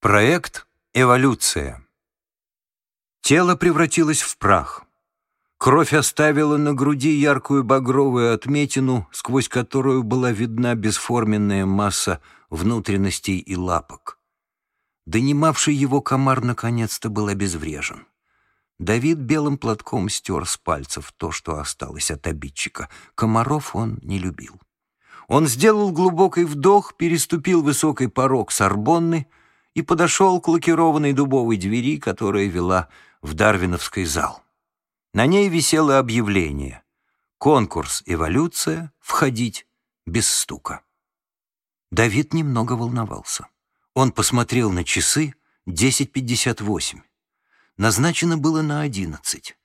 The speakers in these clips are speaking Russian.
Проект «Эволюция». Тело превратилось в прах. Кровь оставила на груди яркую багровую отметину, сквозь которую была видна бесформенная масса внутренностей и лапок. Донимавший его комар наконец-то был обезврежен. Давид белым платком стер с пальцев то, что осталось от обидчика. Комаров он не любил. Он сделал глубокий вдох, переступил высокий порог Сорбонны — и подошел к лакированной дубовой двери, которая вела в Дарвиновский зал. На ней висело объявление «Конкурс «Эволюция. Входить без стука». Давид немного волновался. Он посмотрел на часы 10.58. Назначено было на 11.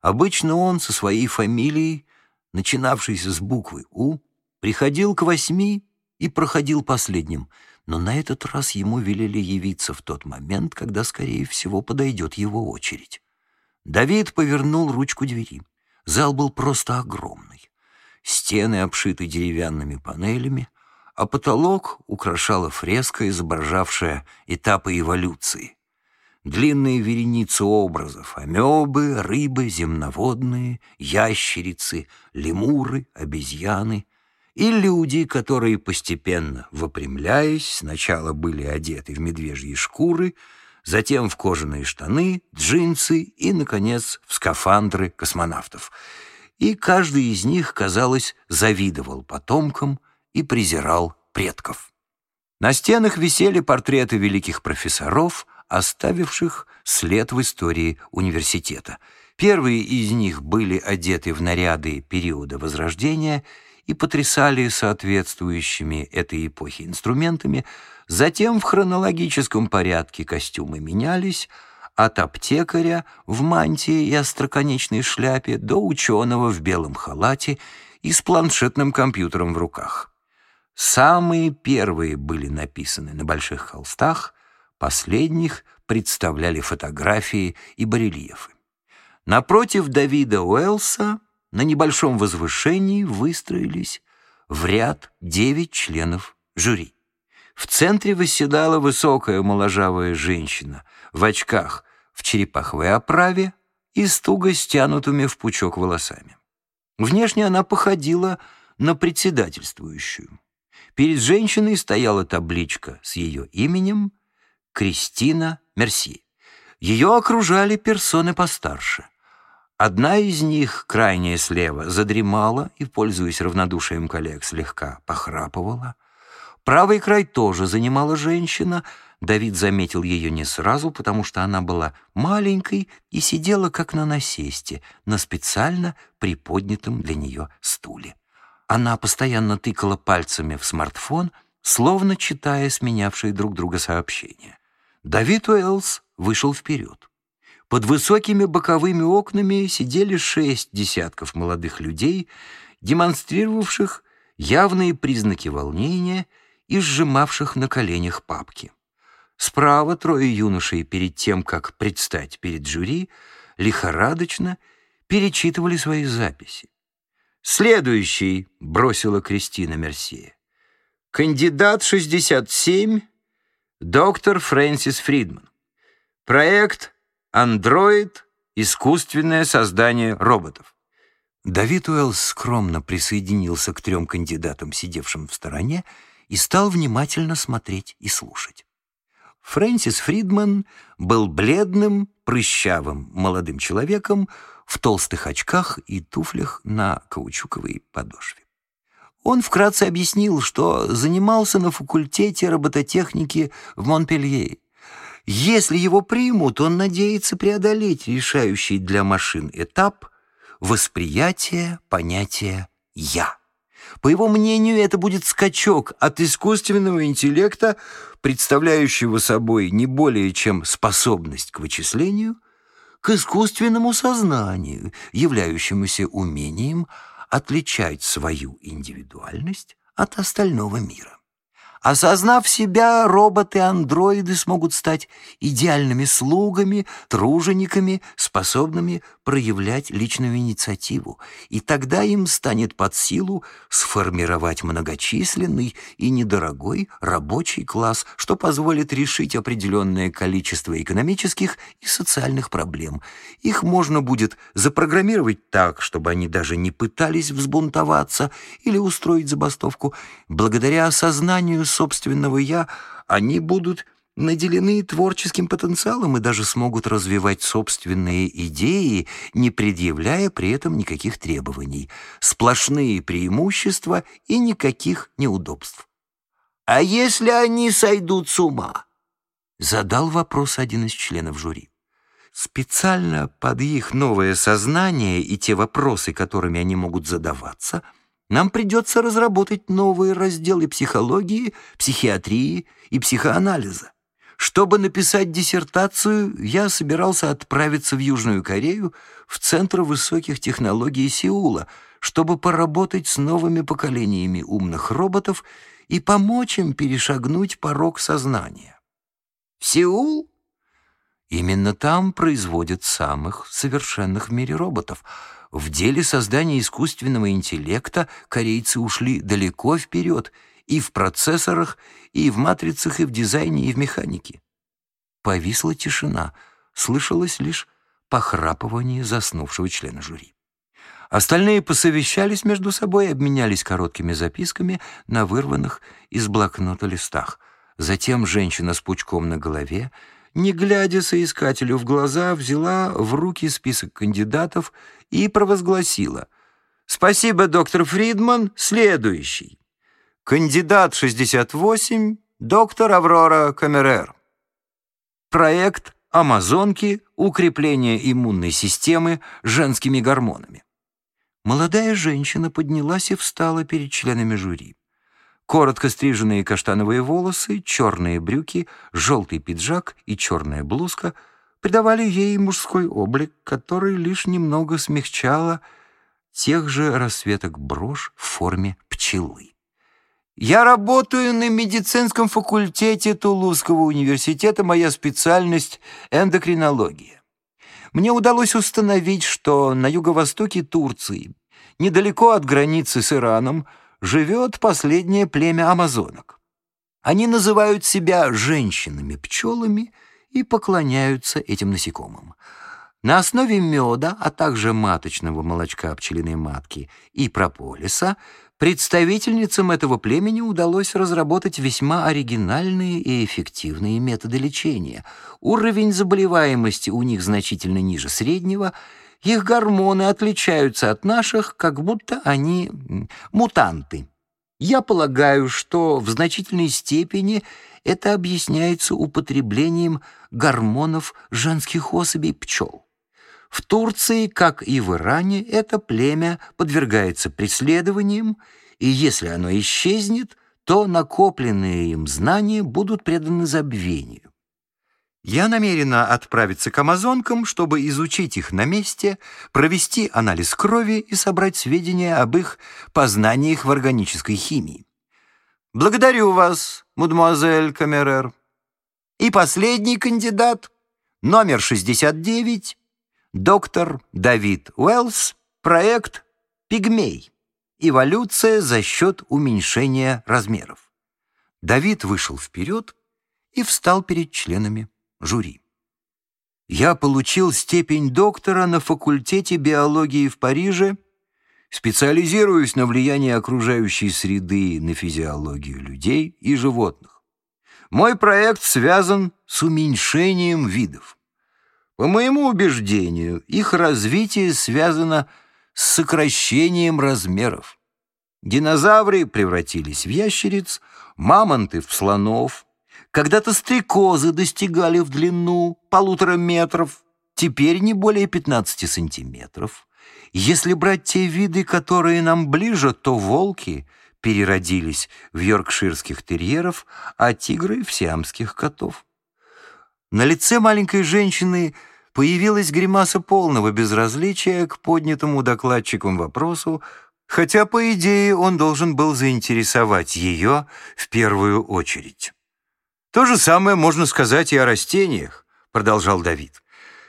Обычно он со своей фамилией, начинавшейся с буквы «У», приходил к восьми и проходил последним — но на этот раз ему велели явиться в тот момент, когда, скорее всего, подойдет его очередь. Давид повернул ручку двери. Зал был просто огромный. Стены обшиты деревянными панелями, а потолок украшала фреска, изображавшая этапы эволюции. Длинные вереницы образов — амебы, рыбы, земноводные, ящерицы, лемуры, обезьяны — и люди, которые постепенно, выпрямляясь, сначала были одеты в медвежьи шкуры, затем в кожаные штаны, джинсы и, наконец, в скафандры космонавтов. И каждый из них, казалось, завидовал потомкам и презирал предков. На стенах висели портреты великих профессоров, оставивших след в истории университета. Первые из них были одеты в наряды периода Возрождения — и потрясали соответствующими этой эпохе инструментами, затем в хронологическом порядке костюмы менялись, от аптекаря в мантии и остроконечной шляпе до ученого в белом халате и с планшетным компьютером в руках. Самые первые были написаны на больших холстах, последних представляли фотографии и барельефы. Напротив Давида Уэллса на небольшом возвышении выстроились в ряд девять членов жюри. В центре восседала высокая моложавая женщина в очках в черепаховой оправе и с туго стянутыми в пучок волосами. Внешне она походила на председательствующую. Перед женщиной стояла табличка с ее именем Кристина Мерси. Ее окружали персоны постарше — Одна из них, крайняя слева, задремала и, пользуясь равнодушием коллег, слегка похрапывала. Правый край тоже занимала женщина. Давид заметил ее не сразу, потому что она была маленькой и сидела как на насесте, на специально приподнятом для нее стуле. Она постоянно тыкала пальцами в смартфон, словно читая сменявшие друг друга сообщения. Давид Уэллс вышел вперед. Под высокими боковыми окнами сидели шесть десятков молодых людей, демонстрировавших явные признаки волнения и сжимавших на коленях папки. Справа трое юношей перед тем, как предстать перед жюри, лихорадочно перечитывали свои записи. «Следующий», — бросила Кристина Мерсье, «кандидат 67, доктор Фрэнсис Фридман. Проект Андроид — искусственное создание роботов. Давид Уэллс скромно присоединился к трем кандидатам, сидевшим в стороне, и стал внимательно смотреть и слушать. Фрэнсис Фридман был бледным, прыщавым молодым человеком в толстых очках и туфлях на каучуковой подошве. Он вкратце объяснил, что занимался на факультете робототехники в Монпелье если его примут, он надеется преодолеть решающий для машин этап восприятия понятия «я». По его мнению, это будет скачок от искусственного интеллекта, представляющего собой не более чем способность к вычислению, к искусственному сознанию, являющемуся умением отличать свою индивидуальность от остального мира. Осознав себя, роботы-андроиды смогут стать идеальными слугами, тружениками, способными проявлять личную инициативу. И тогда им станет под силу сформировать многочисленный и недорогой рабочий класс, что позволит решить определенное количество экономических и социальных проблем. Их можно будет запрограммировать так, чтобы они даже не пытались взбунтоваться или устроить забастовку. Благодаря осознанию собственного «я», они будут наделены творческим потенциалом и даже смогут развивать собственные идеи, не предъявляя при этом никаких требований. Сплошные преимущества и никаких неудобств. «А если они сойдут с ума?» Задал вопрос один из членов жюри. Специально под их новое сознание и те вопросы, которыми они могут задаваться – нам придется разработать новые разделы психологии, психиатрии и психоанализа. Чтобы написать диссертацию, я собирался отправиться в Южную Корею, в Центр высоких технологий Сеула, чтобы поработать с новыми поколениями умных роботов и помочь им перешагнуть порог сознания. Сеул? Именно там производят самых совершенных в мире роботов — в деле создания искусственного интеллекта корейцы ушли далеко вперед и в процессорах, и в матрицах, и в дизайне, и в механике. Повисла тишина, слышалось лишь похрапывание заснувшего члена жюри. Остальные посовещались между собой и обменялись короткими записками на вырванных из блокнота листах. Затем женщина с пучком на голове не глядя соискателю в глаза, взяла в руки список кандидатов и провозгласила. «Спасибо, доктор Фридман. Следующий. Кандидат 68, доктор Аврора Камерер. Проект «Амазонки. Укрепление иммунной системы женскими гормонами». Молодая женщина поднялась и встала перед членами жюри. Коротко стриженные каштановые волосы, черные брюки, желтый пиджак и черная блузка придавали ей мужской облик, который лишь немного смягчало тех же расцветок брошь в форме пчелы. «Я работаю на медицинском факультете Тулузского университета, моя специальность — эндокринология. Мне удалось установить, что на юго-востоке Турции, недалеко от границы с Ираном, живет последнее племя амазонок. Они называют себя женщинами-пчелами и поклоняются этим насекомым. На основе меда, а также маточного молочка пчелиной матки и прополиса представительницам этого племени удалось разработать весьма оригинальные и эффективные методы лечения. Уровень заболеваемости у них значительно ниже среднего — их гормоны отличаются от наших, как будто они мутанты. Я полагаю, что в значительной степени это объясняется употреблением гормонов женских особей пчел. В Турции, как и в Иране, это племя подвергается преследованиям, и если оно исчезнет, то накопленные им знания будут преданы забвению. Я намерена отправиться к амазонкам, чтобы изучить их на месте, провести анализ крови и собрать сведения об их познаниях в органической химии. Благодарю вас, мадемуазель Камерер. И последний кандидат, номер 69, доктор Давид Уэллс, проект «Пигмей. Эволюция за счет уменьшения размеров». Давид вышел вперед и встал перед членами жюри. Я получил степень доктора на факультете биологии в Париже, специализируюсь на влиянии окружающей среды на физиологию людей и животных. Мой проект связан с уменьшением видов. По моему убеждению, их развитие связано с сокращением размеров. Динозавры превратились в ящериц, мамонты в слонов, когда-то стрекозы достигали в длину полутора метров, теперь не более 15 сантиметров. Если брать те виды, которые нам ближе, то волки переродились в йоркширских терьеров, а тигры — в сиамских котов. На лице маленькой женщины появилась гримаса полного безразличия к поднятому докладчиком вопросу, хотя, по идее, он должен был заинтересовать ее в первую очередь. «То же самое можно сказать и о растениях», — продолжал Давид.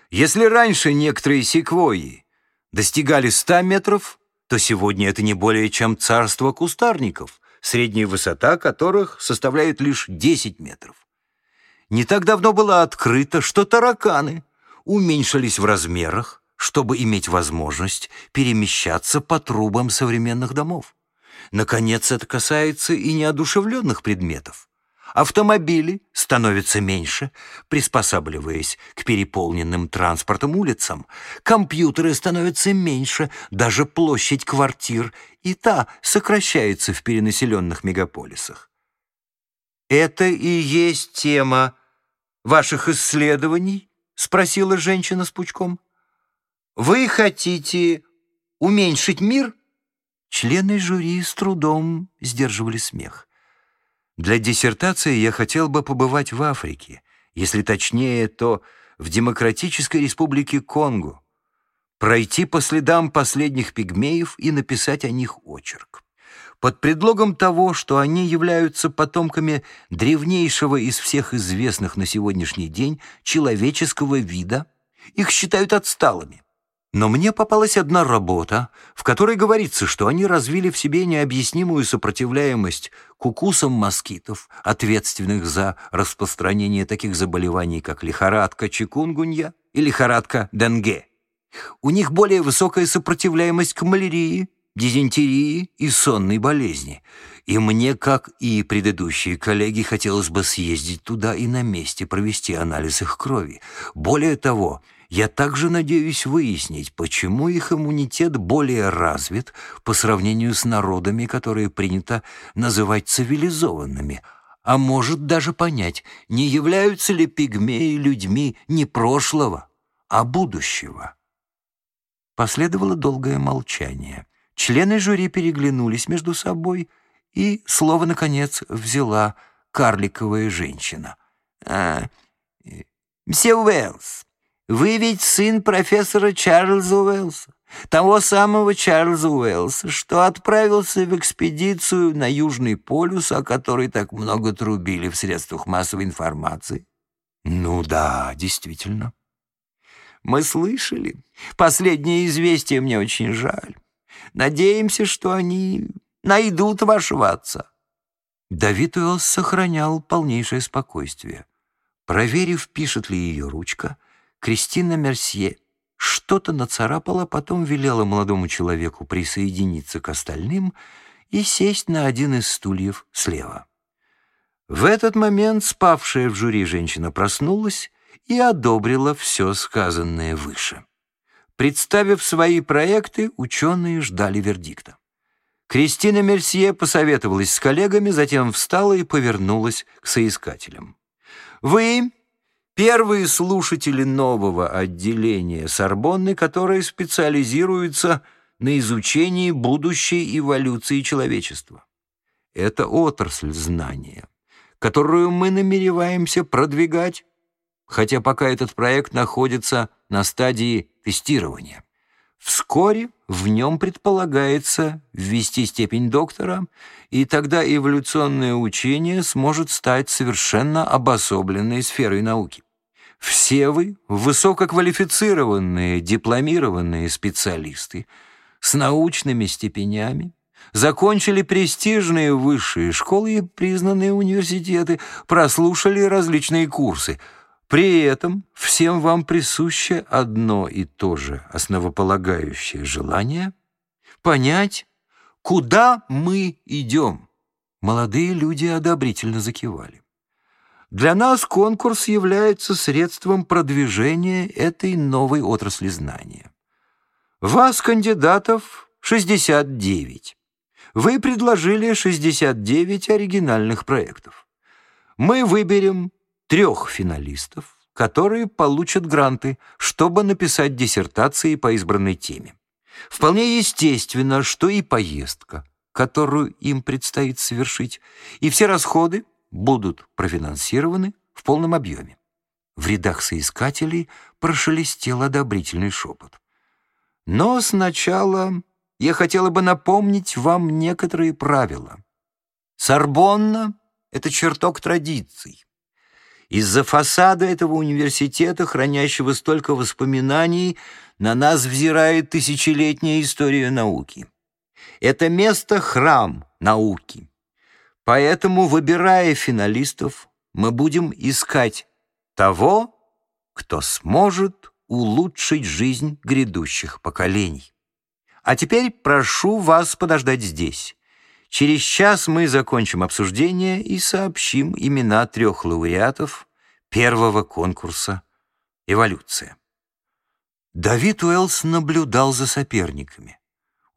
«Если раньше некоторые секвойи достигали 100 метров, то сегодня это не более чем царство кустарников, средняя высота которых составляет лишь 10 метров. Не так давно было открыто, что тараканы уменьшились в размерах, чтобы иметь возможность перемещаться по трубам современных домов. Наконец, это касается и неодушевленных предметов. Автомобили становятся меньше, приспосабливаясь к переполненным транспортом улицам. Компьютеры становятся меньше, даже площадь квартир и та сокращается в перенаселенных мегаполисах. «Это и есть тема ваших исследований?» — спросила женщина с пучком. «Вы хотите уменьшить мир?» Члены жюри с трудом сдерживали смех. Для диссертации я хотел бы побывать в Африке, если точнее, то в Демократической Республике Конго, пройти по следам последних пигмеев и написать о них очерк. Под предлогом того, что они являются потомками древнейшего из всех известных на сегодняшний день человеческого вида, их считают отсталыми. Но мне попалась одна работа, в которой говорится, что они развили в себе необъяснимую сопротивляемость к укусам москитов, ответственных за распространение таких заболеваний, как лихорадка чикунгунья и лихорадка денге. У них более высокая сопротивляемость к малярии, дизентерии и сонной болезни. И мне, как и предыдущие коллеги, хотелось бы съездить туда и на месте провести анализ их крови. Более того, я также надеюсь выяснить, почему их иммунитет более развит по сравнению с народами, которые принято называть цивилизованными, а может даже понять, не являются ли пигмеи людьми не прошлого, а будущего. Последовало долгое молчание. Члены жюри переглянулись между собой, и слово, наконец, взяла карликовая женщина. «А, «Мсье Уэллс, вы ведь сын профессора Чарльза Уэллса, того самого Чарльза Уэллса, что отправился в экспедицию на Южный полюс, о которой так много трубили в средствах массовой информации. Ну да, действительно. Мы слышали. Последнее известие мне очень жаль. Надеемся, что они найдут вашего отца. Давид Уэллс сохранял полнейшее спокойствие. Проверив, пишет ли ее ручка, Кристина Мерсье что-то нацарапала, потом велела молодому человеку присоединиться к остальным и сесть на один из стульев слева. В этот момент спавшая в жюри женщина проснулась и одобрила все сказанное выше. Представив свои проекты, ученые ждали вердикта. Кристина Мерсье посоветовалась с коллегами, затем встала и повернулась к соискателям. «Вы Первые слушатели нового отделения Сорбонны, которое специализируется на изучении будущей эволюции человечества. Это отрасль знания, которую мы намереваемся продвигать, хотя пока этот проект находится на стадии тестирования. Вскоре в нем предполагается ввести степень доктора, и тогда эволюционное учение сможет стать совершенно обособленной сферой науки. Все вы высококвалифицированные, дипломированные специалисты с научными степенями, закончили престижные высшие школы и признанные университеты, прослушали различные курсы. При этом всем вам присуще одно и то же основополагающее желание понять, куда мы идем. Молодые люди одобрительно закивали. Для нас конкурс является средством продвижения этой новой отрасли знания. Вас, кандидатов, 69. Вы предложили 69 оригинальных проектов. Мы выберем трех финалистов, которые получат гранты, чтобы написать диссертации по избранной теме. Вполне естественно, что и поездка, которую им предстоит совершить, и все расходы будут профинансированы в полном объеме. В рядах соискателей прошелестел одобрительный шепот. Но сначала я хотела бы напомнить вам некоторые правила. Сорбонна — это чертог традиций. Из-за фасада этого университета, хранящего столько воспоминаний, на нас взирает тысячелетняя история науки. Это место — храм науки. Поэтому, выбирая финалистов, мы будем искать того, кто сможет улучшить жизнь грядущих поколений. А теперь прошу вас подождать здесь. Через час мы закончим обсуждение и сообщим имена трех лауреатов первого конкурса «Эволюция». Давид Уэллс наблюдал за соперниками.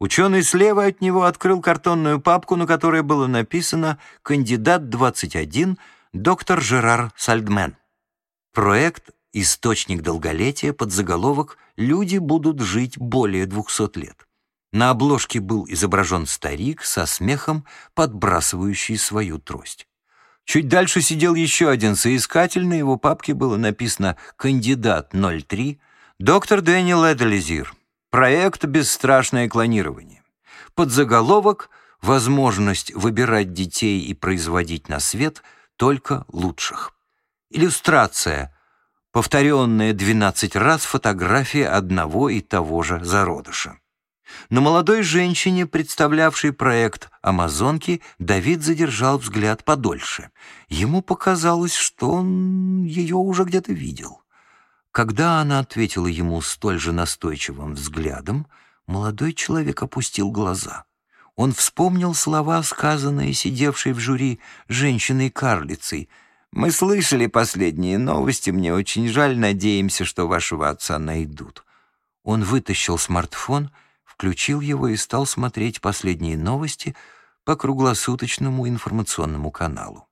Ученый слева от него открыл картонную папку, на которой было написано «Кандидат 21, доктор Жерар Сальдмен». Проект «Источник долголетия» под заголовок «Люди будут жить более 200 лет». На обложке был изображен старик со смехом, подбрасывающий свою трость. Чуть дальше сидел еще один соискатель, на его папке было написано «Кандидат 03», доктор Дэниел Эделизир, проект «Бесстрашное клонирование». Подзаголовок «Возможность выбирать детей и производить на свет только лучших». Иллюстрация, повторенная 12 раз фотография одного и того же зародыша. На молодой женщине, представлявшей проект «Амазонки», Давид задержал взгляд подольше. Ему показалось, что он ее уже где-то видел. Когда она ответила ему столь же настойчивым взглядом, молодой человек опустил глаза. Он вспомнил слова, сказанные сидевшей в жюри женщиной-карлицей. «Мы слышали последние новости, мне очень жаль, надеемся, что вашего отца найдут». Он вытащил смартфон — включил его и стал смотреть последние новости по круглосуточному информационному каналу.